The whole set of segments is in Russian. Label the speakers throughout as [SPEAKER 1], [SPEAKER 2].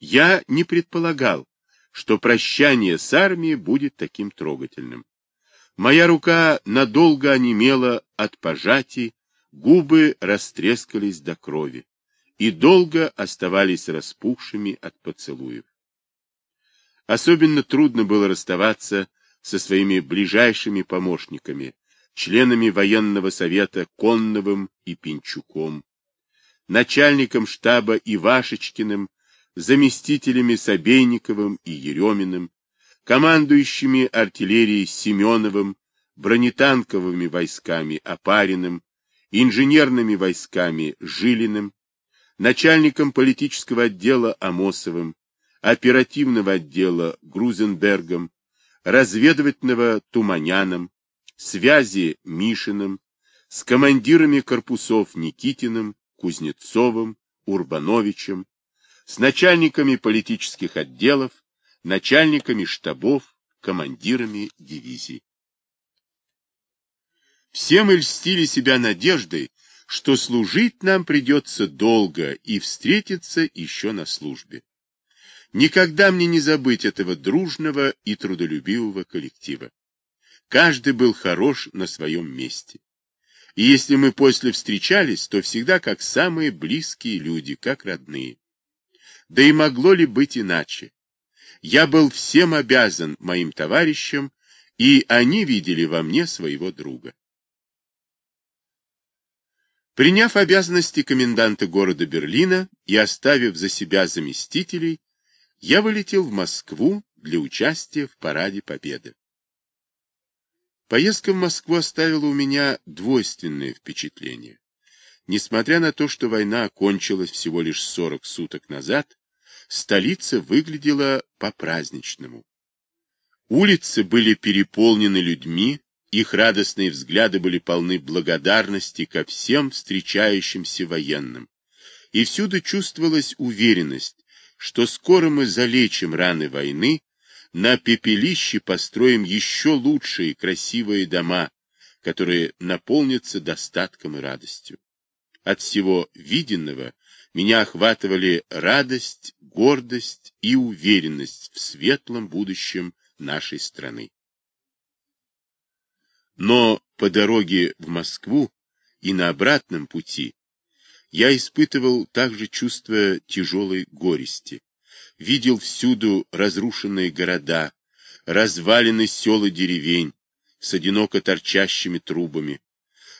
[SPEAKER 1] Я не предполагал, что прощание с армией будет таким трогательным. Моя рука надолго онемела от пожатий, губы растрескались до крови и долго оставались распухшими от поцелуев. Особенно трудно было расставаться со своими ближайшими помощниками, членами военного совета Конновым и Пинчуком, начальником штаба Ивашечкиным, заместителями Собейниковым и Ереминым, командующими артиллерией Семеновым, бронетанковыми войсками Опариным, инженерными войсками Жилиным, начальником политического отдела Амосовым, оперативного отдела Грузенбергом, разведывательного Туманяном, связи Мишиным, с командирами корпусов Никитиным, Кузнецовым, Урбановичем, с начальниками политических отделов, начальниками штабов, командирами дивизий. Все мы льстили себя надеждой, что служить нам придется долго и встретиться еще на службе. Никогда мне не забыть этого дружного и трудолюбивого коллектива. Каждый был хорош на своем месте. И если мы после встречались, то всегда как самые близкие люди, как родные. Да и могло ли быть иначе? Я был всем обязан моим товарищам, и они видели во мне своего друга. Приняв обязанности коменданта города Берлина и оставив за себя заместителей, я вылетел в Москву для участия в параде Победы. Поездка в Москву оставила у меня двойственное впечатление. Несмотря на то, что война окончилась всего лишь 40 суток назад, столица выглядела по-праздничному. Улицы были переполнены людьми, их радостные взгляды были полны благодарности ко всем встречающимся военным. И всюду чувствовалась уверенность, что скоро мы залечим раны войны, на пепелище построим еще лучшие красивые дома, которые наполнятся достатком и радостью. От всего виденного меня охватывали радость, гордость и уверенность в светлом будущем нашей страны. Но по дороге в Москву и на обратном пути я испытывал также чувство тяжелой горести. Видел всюду разрушенные города, развалины сел и деревень с одиноко торчащими трубами.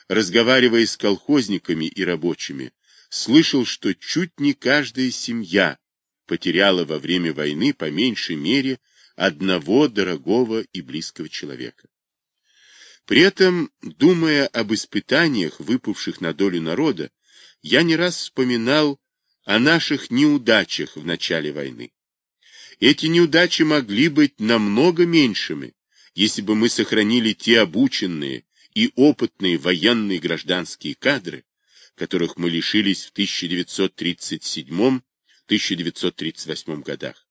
[SPEAKER 1] Разговаривая с колхозниками и рабочими, слышал, что чуть не каждая семья потеряла во время войны по меньшей мере одного дорогого и близкого человека. При этом, думая об испытаниях, выпавших на долю народа, я не раз вспоминал о наших неудачах в начале войны. Эти неудачи могли быть намного меньшими, если бы мы сохранили те обученные и опытные военные гражданские кадры, которых мы лишились в 1937-1938 годах.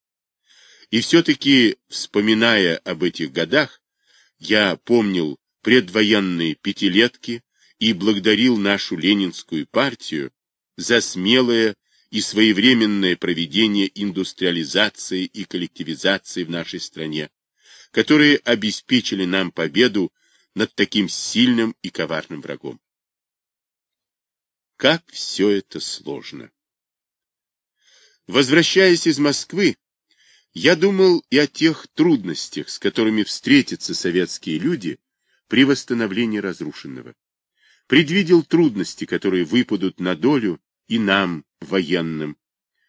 [SPEAKER 1] И все-таки, вспоминая об этих годах, я помнил предвоенные пятилетки и благодарил нашу ленинскую партию за смелое и своевременное проведение индустриализации и коллективизации в нашей стране, которые обеспечили нам победу над таким сильным и коварным врагом. Как все это сложно! Возвращаясь из Москвы, я думал и о тех трудностях, с которыми встретятся советские люди при восстановлении разрушенного. Предвидел трудности, которые выпадут на долю и нам, военным,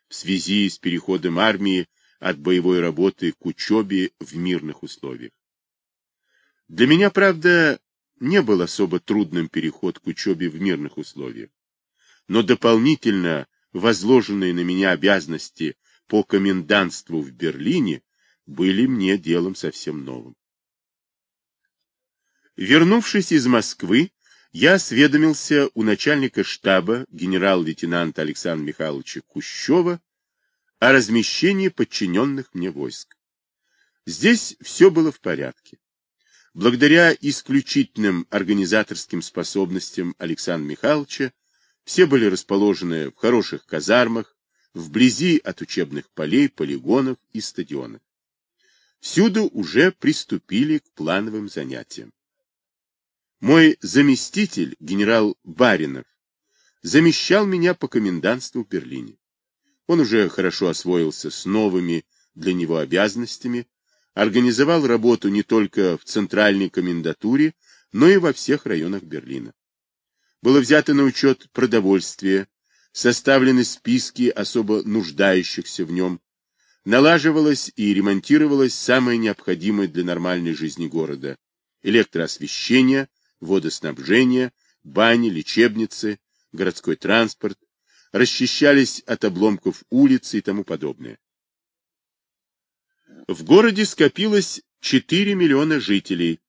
[SPEAKER 1] в связи с переходом армии от боевой работы к учебе в мирных условиях. Для меня, правда, не был особо трудным переход к учебе в мирных условиях, но дополнительно возложенные на меня обязанности по комендантству в Берлине были мне делом совсем новым. Вернувшись из Москвы, я осведомился у начальника штаба генерал-лейтенанта Александра Михайловича Кущева о размещении подчиненных мне войск. Здесь все было в порядке. Благодаря исключительным организаторским способностям Александра Михайловича все были расположены в хороших казармах, вблизи от учебных полей, полигонов и стадионов. Всюду уже приступили к плановым занятиям. Мой заместитель, генерал Баринов, замещал меня по комендантству в Берлине. Он уже хорошо освоился с новыми для него обязанностями, организовал работу не только в центральной комендатуре, но и во всех районах Берлина. Было взято на учет продовольствие, составлены списки особо нуждающихся в нем, налаживалось и ремонтировалось самое необходимое для нормальной жизни города – электроосвещение, водоснабжение, бани, лечебницы, городской транспорт, расчищались от обломков улицы и тому подобное. В городе скопилось 4 миллиона жителей.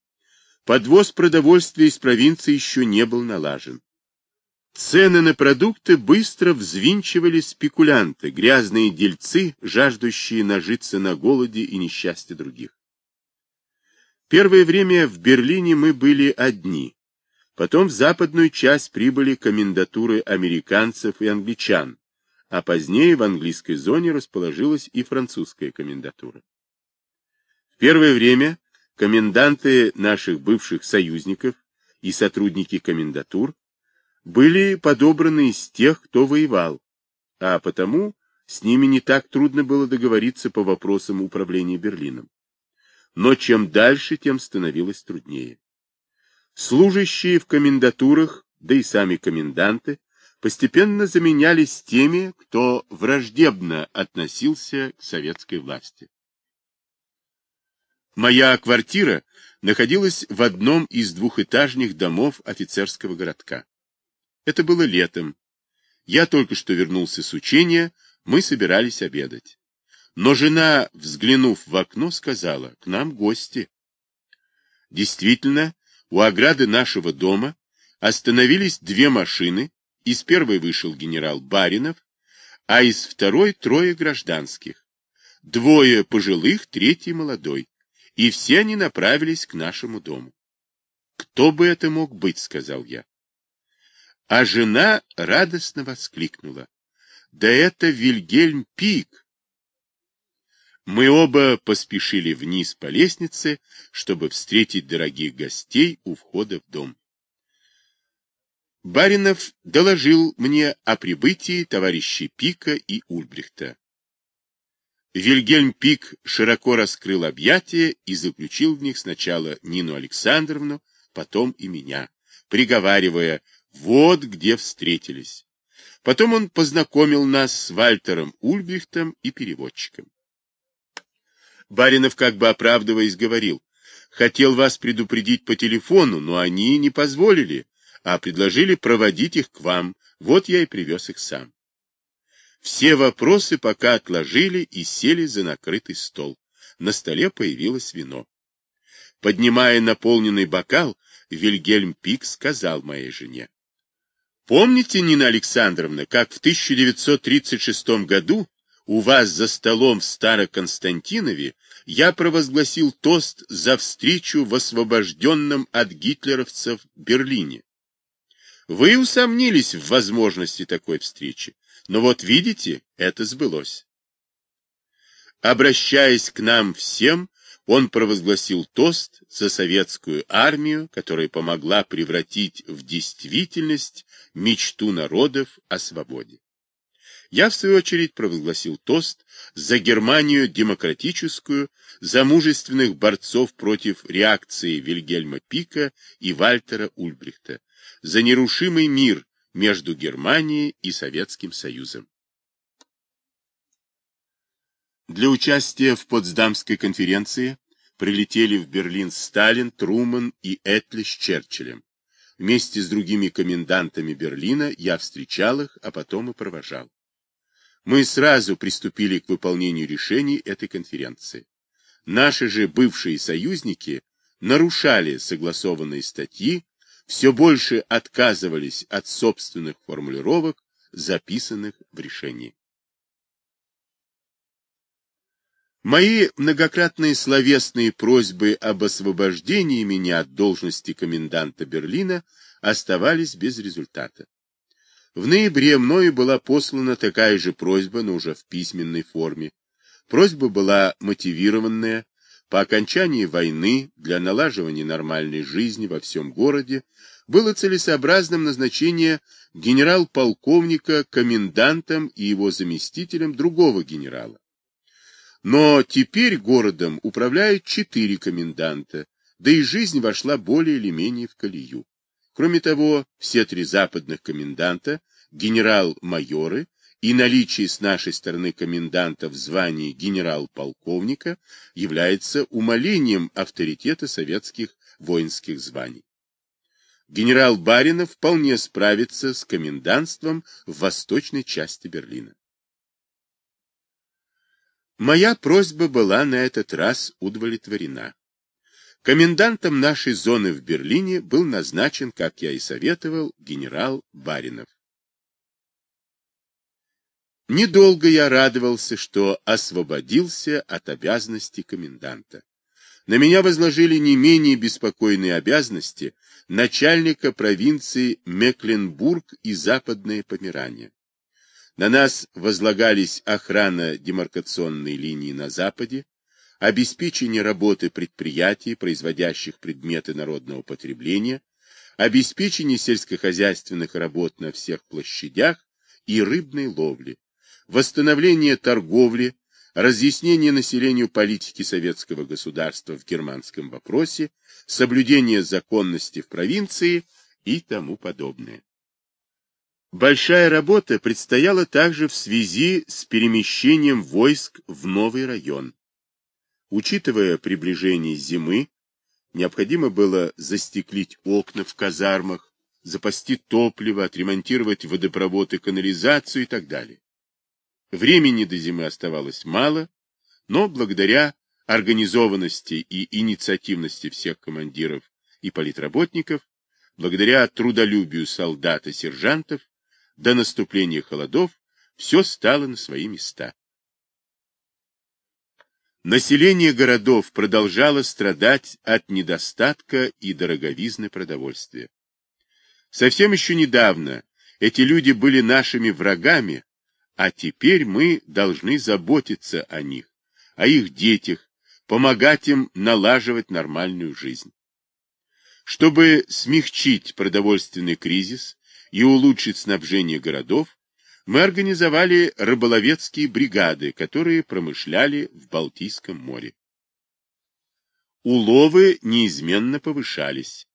[SPEAKER 1] Подвоз продовольствия из провинции еще не был налажен. Цены на продукты быстро взвинчивали спекулянты, грязные дельцы, жаждущие нажиться на голоде и несчастье других. Первое время в Берлине мы были одни. Потом в западную часть прибыли комендатуры американцев и англичан, а позднее в английской зоне расположилась и французская комендатура. Первое время коменданты наших бывших союзников и сотрудники комендатур были подобраны из тех, кто воевал, а потому с ними не так трудно было договориться по вопросам управления Берлином. Но чем дальше, тем становилось труднее. Служащие в комендатурах, да и сами коменданты, постепенно заменялись теми, кто враждебно относился к советской власти. Моя квартира находилась в одном из двухэтажных домов офицерского городка. Это было летом. Я только что вернулся с учения, мы собирались обедать. Но жена, взглянув в окно, сказала, к нам гости. Действительно, у ограды нашего дома остановились две машины, из первой вышел генерал Баринов, а из второй трое гражданских. Двое пожилых, третий молодой. И все они направились к нашему дому. «Кто бы это мог быть?» — сказал я. А жена радостно воскликнула. «Да это Вильгельм Пик!» Мы оба поспешили вниз по лестнице, чтобы встретить дорогих гостей у входа в дом. Баринов доложил мне о прибытии товарищей Пика и Ульбрихта. Вильгельм Пик широко раскрыл объятия и заключил в них сначала Нину Александровну, потом и меня, приговаривая «вот где встретились». Потом он познакомил нас с Вальтером Ульбрихтом и переводчиком. Баринов, как бы оправдываясь, говорил, хотел вас предупредить по телефону, но они не позволили, а предложили проводить их к вам, вот я и привез их сам. Все вопросы пока отложили и сели за накрытый стол. На столе появилось вино. Поднимая наполненный бокал, Вильгельм Пик сказал моей жене. Помните, Нина Александровна, как в 1936 году у вас за столом в Староконстантинове я провозгласил тост за встречу в освобожденном от гитлеровцев Берлине. Вы усомнились в возможности такой встречи, но вот видите, это сбылось. Обращаясь к нам всем, он провозгласил тост за советскую армию, которая помогла превратить в действительность мечту народов о свободе. Я, в свою очередь, провозгласил тост за Германию демократическую, за мужественных борцов против реакции Вильгельма Пика и Вальтера Ульбрихта, за нерушимый мир между Германией и Советским Союзом. Для участия в Потсдамской конференции прилетели в Берлин Сталин, Труман и Этли с Черчиллем. Вместе с другими комендантами Берлина я встречал их, а потом и провожал мы сразу приступили к выполнению решений этой конференции. Наши же бывшие союзники нарушали согласованные статьи, все больше отказывались от собственных формулировок, записанных в решении. Мои многократные словесные просьбы об освобождении меня от должности коменданта Берлина оставались без результата. В ноябре мною была послана такая же просьба, но уже в письменной форме. Просьба была мотивированная. По окончании войны для налаживания нормальной жизни во всем городе было целесообразным назначение генерал-полковника комендантом и его заместителем другого генерала. Но теперь городом управляют четыре коменданта, да и жизнь вошла более или менее в колею. Кроме того, все три западных коменданта, генерал-майоры и наличие с нашей стороны коменданта в звании генерал-полковника является умалением авторитета советских воинских званий. Генерал Баринов вполне справится с комендантством в восточной части Берлина. Моя просьба была на этот раз удовлетворена. Комендантом нашей зоны в Берлине был назначен, как я и советовал, генерал Баринов. Недолго я радовался, что освободился от обязанностей коменданта. На меня возложили не менее беспокойные обязанности начальника провинции Мекленбург и Западное Померание. На нас возлагались охрана демаркационной линии на Западе, обеспечение работы предприятий, производящих предметы народного потребления, обеспечение сельскохозяйственных работ на всех площадях и рыбной ловли, восстановление торговли, разъяснение населению политики советского государства в германском вопросе, соблюдение законности в провинции и тому подобное. Большая работа предстояла также в связи с перемещением войск в новый район. Учитывая приближение зимы, необходимо было застеклить окна в казармах, запасти топливо, отремонтировать водопровод и канализацию и так далее. Времени до зимы оставалось мало, но благодаря организованности и инициативности всех командиров и политработников, благодаря трудолюбию солдат и сержантов, до наступления холодов все стало на свои места. Население городов продолжало страдать от недостатка и дороговизны продовольствия. Совсем еще недавно эти люди были нашими врагами, а теперь мы должны заботиться о них, о их детях, помогать им налаживать нормальную жизнь. Чтобы смягчить продовольственный кризис и улучшить снабжение городов, мы организовали рыболовецкие бригады, которые промышляли в Балтийском море. Уловы неизменно повышались.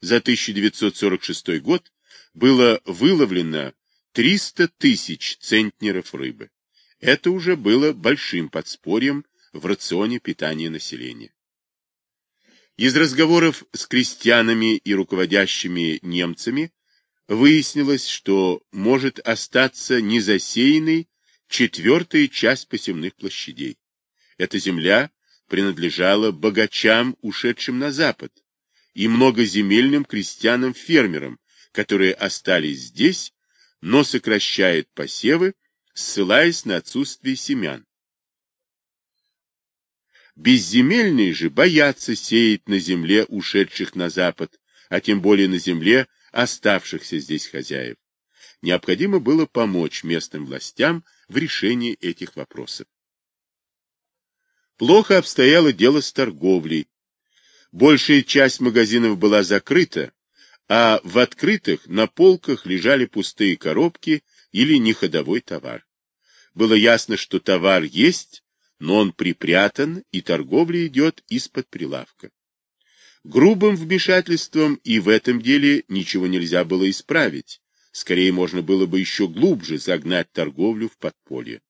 [SPEAKER 1] За 1946 год было выловлено 300 тысяч центнеров рыбы. Это уже было большим подспорьем в рационе питания населения. Из разговоров с крестьянами и руководящими немцами выяснилось, что может остаться незасеянной четвертая часть посевных площадей. Эта земля принадлежала богачам, ушедшим на запад, и многоземельным крестьянам-фермерам, которые остались здесь, но сокращают посевы, ссылаясь на отсутствие семян. Безземельные же боятся сеять на земле ушедших на запад, а тем более на земле, оставшихся здесь хозяев. Необходимо было помочь местным властям в решении этих вопросов. Плохо обстояло дело с торговлей. Большая часть магазинов была закрыта, а в открытых на полках лежали пустые коробки или неходовой товар. Было ясно, что товар есть, но он припрятан, и торговля идет из-под прилавка. Грубым вмешательством и в этом деле ничего нельзя было исправить. Скорее, можно было бы еще глубже загнать торговлю в подполье.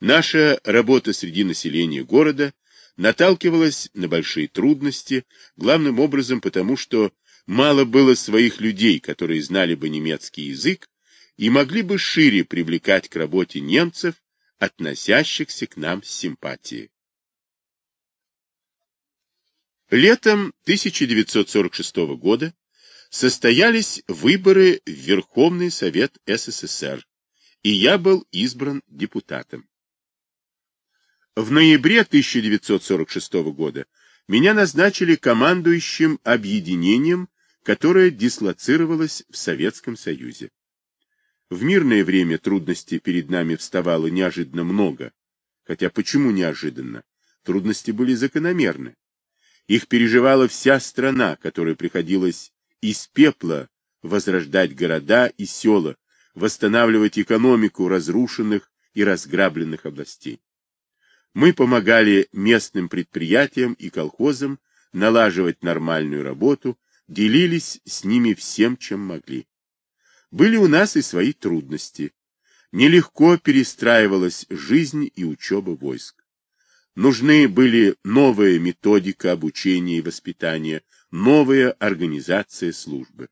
[SPEAKER 1] Наша работа среди населения города наталкивалась на большие трудности, главным образом потому, что мало было своих людей, которые знали бы немецкий язык и могли бы шире привлекать к работе немцев, относящихся к нам с симпатией. Летом 1946 года состоялись выборы в Верховный Совет СССР, и я был избран депутатом. В ноябре 1946 года меня назначили командующим объединением, которое дислоцировалось в Советском Союзе. В мирное время трудностей перед нами вставало неожиданно много. Хотя почему неожиданно? Трудности были закономерны. Их переживала вся страна, которой приходилось из пепла возрождать города и села, восстанавливать экономику разрушенных и разграбленных областей. Мы помогали местным предприятиям и колхозам налаживать нормальную работу, делились с ними всем, чем могли. Были у нас и свои трудности. Нелегко перестраивалась жизнь и учеба войск. Нужны были новая методика обучения и воспитания, новая организация службы.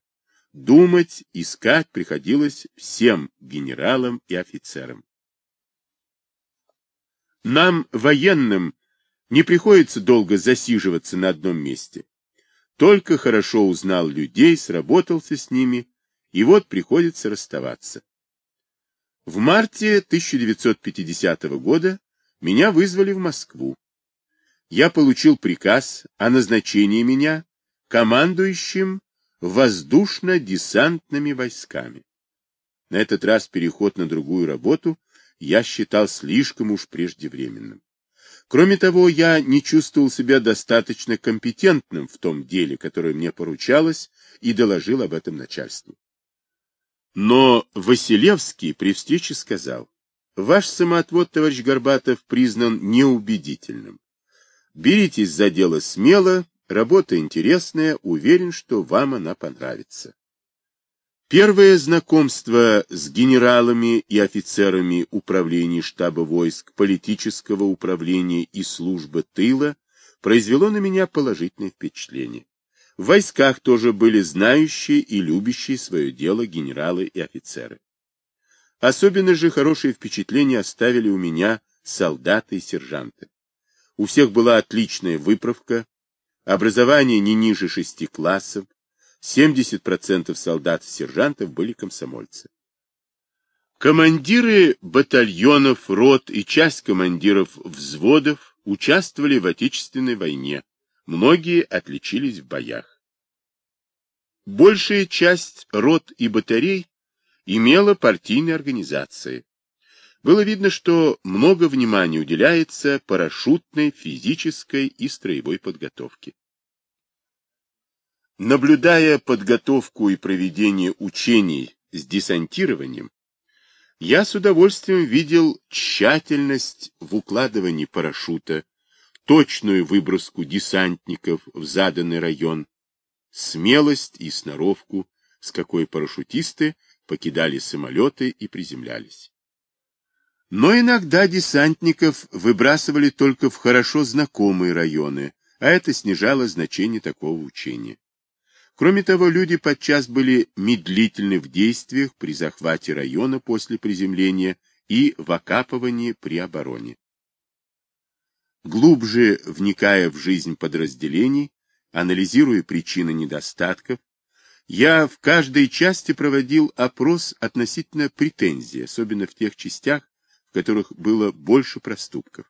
[SPEAKER 1] Думать, искать приходилось всем генералам и офицерам. Нам, военным, не приходится долго засиживаться на одном месте. Только хорошо узнал людей, сработался с ними, и вот приходится расставаться. В марте 1950 года меня вызвали в Москву. Я получил приказ о назначении меня командующим воздушно-десантными войсками. На этот раз переход на другую работу я считал слишком уж преждевременным. Кроме того, я не чувствовал себя достаточно компетентным в том деле, которое мне поручалось, и доложил об этом начальству. Но Василевский при встрече сказал, «Ваш самоотвод, товарищ Горбатов, признан неубедительным. Беритесь за дело смело, Работа интересная, уверен, что вам она понравится. Первое знакомство с генералами и офицерами управления штаба войск, политического управления и службы тыла произвело на меня положительное впечатление. В войсках тоже были знающие и любящие свое дело генералы и офицеры. Особенно же хорошее впечатление оставили у меня солдаты и сержанты. У всех была отличная выправка, образование не ниже шести классов, 70% солдат и сержантов были комсомольцы. Командиры батальонов, рот и часть командиров взводов участвовали в Отечественной войне, многие отличились в боях. Большая часть рот и батарей имела партийные организации. Было видно, что много внимания уделяется парашютной, физической и строевой подготовке. Наблюдая подготовку и проведение учений с десантированием, я с удовольствием видел тщательность в укладывании парашюта, точную выброску десантников в заданный район, смелость и сноровку, с какой парашютисты покидали самолеты и приземлялись. Но иногда десантников выбрасывали только в хорошо знакомые районы, а это снижало значение такого учения. Кроме того, люди подчас были медлительны в действиях при захвате района после приземления и в окапывании при обороне. Глубже вникая в жизнь подразделений, анализируя причины недостатков, я в каждой части проводил опрос относительно претензий, особенно в тех частях, которых было больше проступков.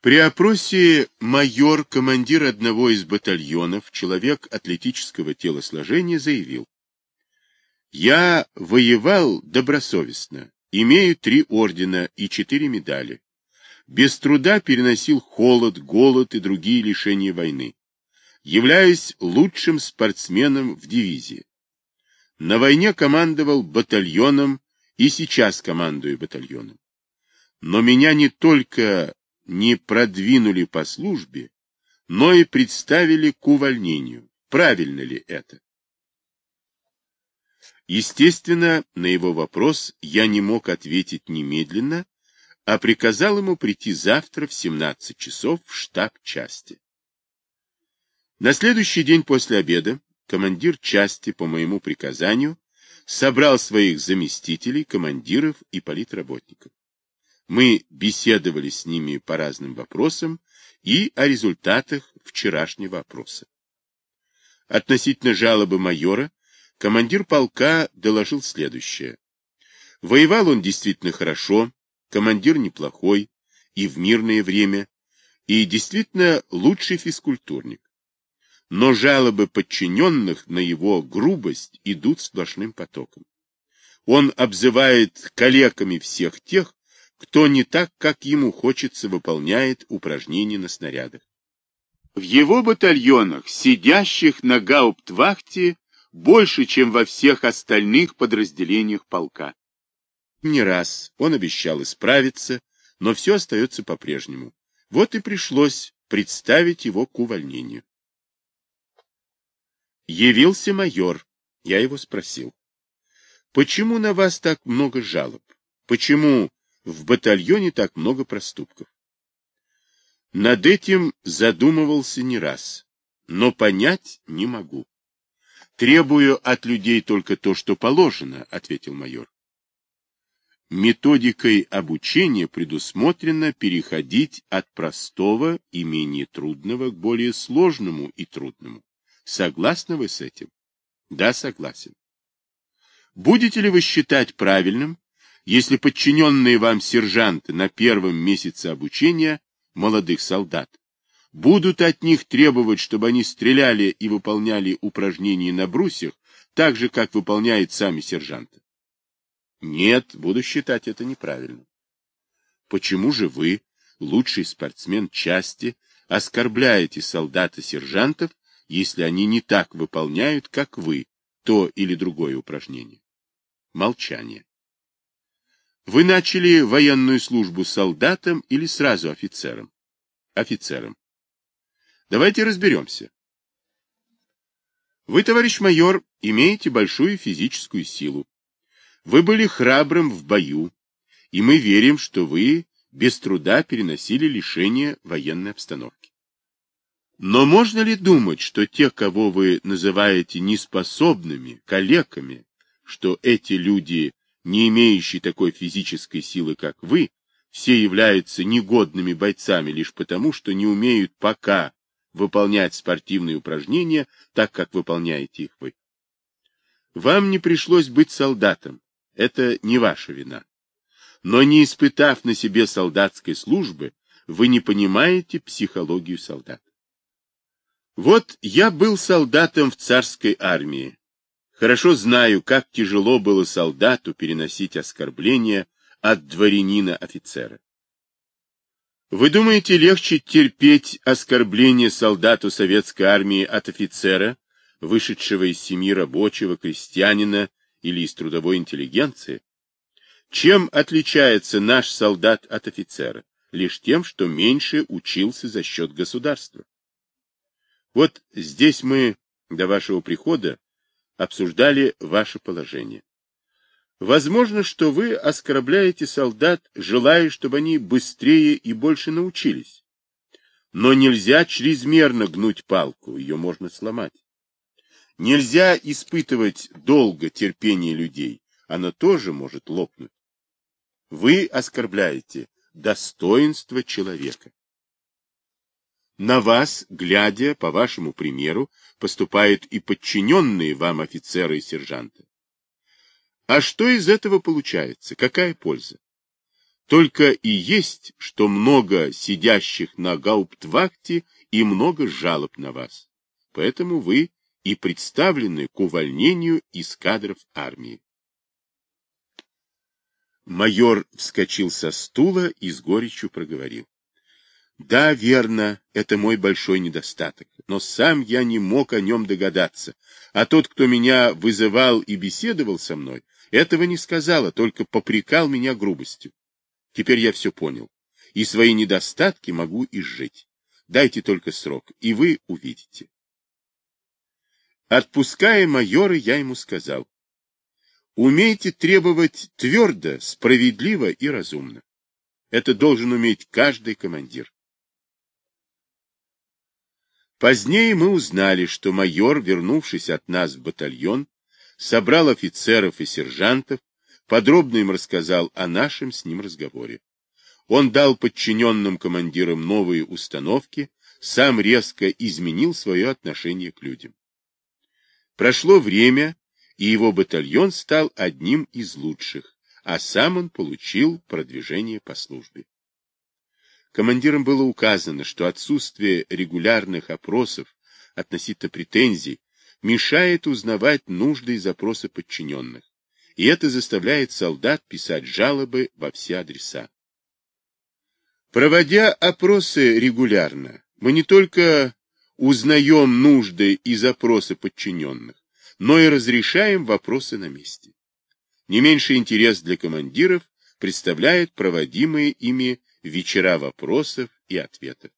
[SPEAKER 1] При опросе майор, командир одного из батальонов, человек атлетического телосложения, заявил, «Я воевал добросовестно, имею три ордена и четыре медали. Без труда переносил холод, голод и другие лишения войны. Являюсь лучшим спортсменом в дивизии. На войне командовал батальоном и сейчас командую батальоном. Но меня не только не продвинули по службе, но и представили к увольнению. Правильно ли это? Естественно, на его вопрос я не мог ответить немедленно, а приказал ему прийти завтра в 17 часов в штаб части. На следующий день после обеда командир части по моему приказанию собрал своих заместителей, командиров и политработников. Мы беседовали с ними по разным вопросам и о результатах вчерашнего опроса. Относительно жалобы майора, командир полка доложил следующее. Воевал он действительно хорошо, командир неплохой, и в мирное время, и действительно лучший физкультурник. Но жалобы подчиненных на его грубость идут сплошным потоком. Он обзывает калеками всех тех, кто не так, как ему хочется, выполняет упражнения на снарядах. В его батальонах, сидящих на гауптвахте, больше, чем во всех остальных подразделениях полка. Не раз он обещал исправиться, но все остается по-прежнему. Вот и пришлось представить его к увольнению. Явился майор. Я его спросил. Почему на вас так много жалоб? Почему в батальоне так много проступков? Над этим задумывался не раз, но понять не могу. Требую от людей только то, что положено, ответил майор. Методикой обучения предусмотрено переходить от простого и менее трудного к более сложному и трудному. Согласны вы с этим? Да, согласен. Будете ли вы считать правильным, если подчиненные вам сержанты на первом месяце обучения молодых солдат будут от них требовать, чтобы они стреляли и выполняли упражнения на брусьях, так же, как выполняют сами сержанты? Нет, буду считать это неправильным. Почему же вы, лучший спортсмен части, оскорбляете солдат и сержантов, если они не так выполняют, как вы, то или другое упражнение? Молчание. Вы начали военную службу солдатом или сразу офицером? Офицером. Давайте разберемся. Вы, товарищ майор, имеете большую физическую силу. Вы были храбрым в бою, и мы верим, что вы без труда переносили лишение военной обстановки. Но можно ли думать, что те, кого вы называете неспособными, калеками, что эти люди, не имеющие такой физической силы, как вы, все являются негодными бойцами лишь потому, что не умеют пока выполнять спортивные упражнения так, как выполняете их вы? Вам не пришлось быть солдатом, это не ваша вина. Но не испытав на себе солдатской службы, вы не понимаете психологию солдата. Вот я был солдатом в царской армии. Хорошо знаю, как тяжело было солдату переносить оскорбления от дворянина-офицера. Вы думаете, легче терпеть оскорбление солдату советской армии от офицера, вышедшего из семьи рабочего, крестьянина или из трудовой интеллигенции? Чем отличается наш солдат от офицера? Лишь тем, что меньше учился за счет государства. Вот здесь мы до вашего прихода обсуждали ваше положение. Возможно, что вы оскорбляете солдат, желая, чтобы они быстрее и больше научились. Но нельзя чрезмерно гнуть палку, ее можно сломать. Нельзя испытывать долго терпение людей, оно тоже может лопнуть. Вы оскорбляете достоинство человека. На вас, глядя, по вашему примеру, поступают и подчиненные вам офицеры и сержанты. А что из этого получается? Какая польза? Только и есть, что много сидящих на гауптвахте и много жалоб на вас. Поэтому вы и представлены к увольнению из кадров армии. Майор вскочил со стула и с горечью проговорил. Да, верно, это мой большой недостаток, но сам я не мог о нем догадаться, а тот, кто меня вызывал и беседовал со мной, этого не сказал, а только попрекал меня грубостью. Теперь я все понял, и свои недостатки могу изжить. Дайте только срок, и вы увидите. Отпуская майора, я ему сказал, умейте требовать твердо, справедливо и разумно. Это должен уметь каждый командир. Позднее мы узнали, что майор, вернувшись от нас в батальон, собрал офицеров и сержантов, подробно им рассказал о нашем с ним разговоре. Он дал подчиненным командирам новые установки, сам резко изменил свое отношение к людям. Прошло время, и его батальон стал одним из лучших, а сам он получил продвижение по службе. Командирам было указано, что отсутствие регулярных опросов относительно претензий мешает узнавать нужды и запросы подчиненных, и это заставляет солдат писать жалобы во все адреса. Проводя опросы регулярно, мы не только узнаем нужды и запросы подчиненных, но и разрешаем вопросы на месте. Не меньший интерес для командиров представляют проводимые ими вечера вопросов и ответов.